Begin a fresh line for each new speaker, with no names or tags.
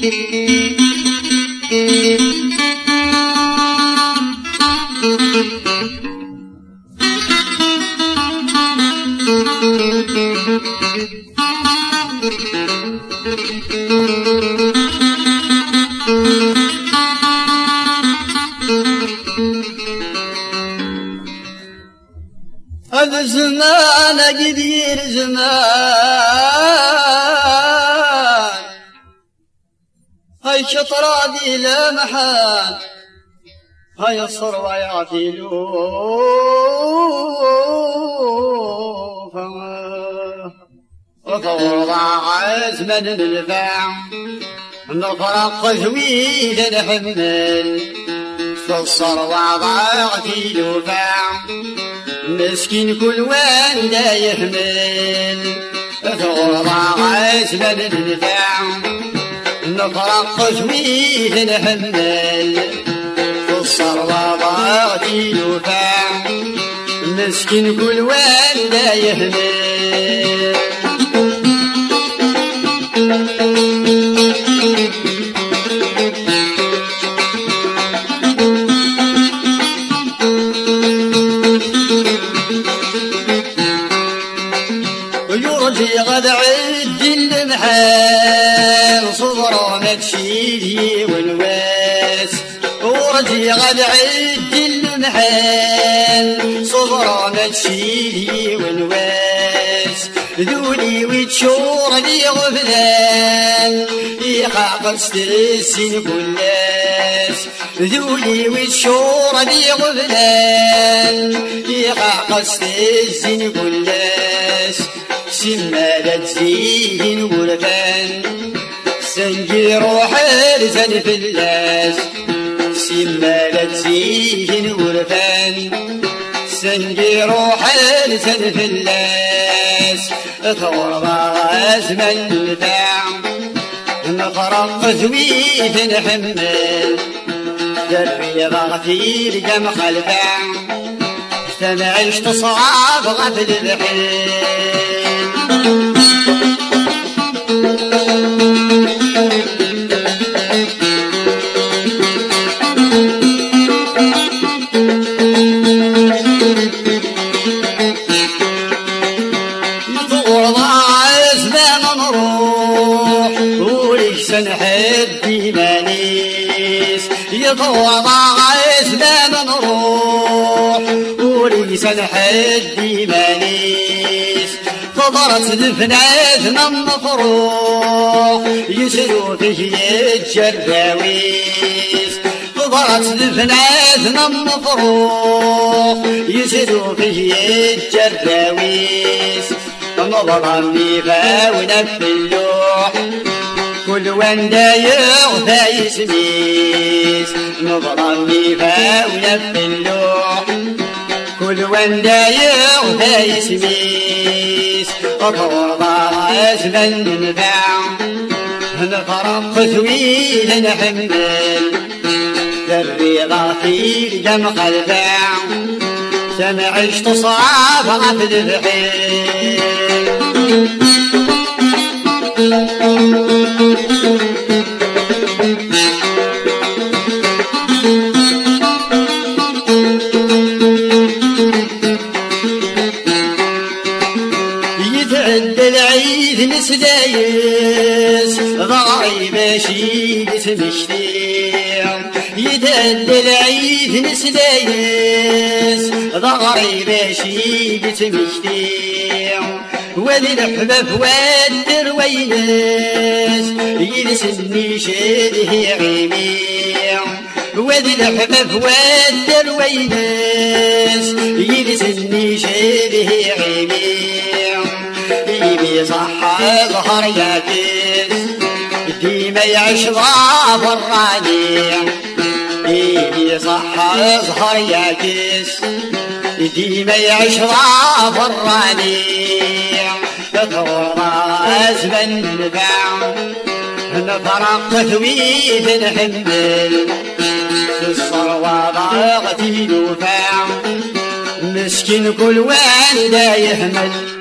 Hadi zinana gidiyor zinana هاي شطرة دي لا محال. هاي وطور عزما الفاع نفرق ضاعتي لفاع مسكين كل وين لا النفاع نفرق شوية الحمل في الصروة ضاغتي يفاع مسكين كل وين لا متشيلي والواس ورجي غد عد المحال صغر متشيلي والواس ذولي وتشور لي غفلان يحقق ستسين كلاس ذولي وتشور لي غفلان يحقق ستسين كلاس سمالة زين ورفان سنجي روح رزن في اللاس سمالة زين ورفان سنجي روح رزن في اللاس ثور زمن الباع. نخرق زويت نحمل. دربي ضغطي لجم خلفا سمعشت صعاب غفل الحين سنحد مانيس يطور ضاعز ما نروح. وليش سنحد مانيس فضرت دفنات من مفروح يسلو فيه الجراويس فضرت دفنات من مفروح يسلو فيه الجراويس مظلمني فاونا في اللوح كل وين دايغ فايس ميس مظلمني فاونا في اللوح كل وين دايغ فايس ميس أطور ضاس من نفع نفرق ثويل نحمل الرضا في جمع الفاع سمعش تصعب عبد الحين العيد نسدايس ضاعي باشي تمشتيع يتعدى العيد نسدايس ضاعي باشي تمشتيع ولي الحباب والدر ويناس يلسني شده عيميع ولي الحباب والدر ويناس يلسني شده عيميع يبي صح ظهر يابس ديما يعيش ضعف الرانيع يبي صح ظهر يابس ديما يعيش ضعف الرانيع تطور أزمن نباع. نفرق تثويت نحمل الصروة ضاغتي دفاع مسكين كل والدة يحمل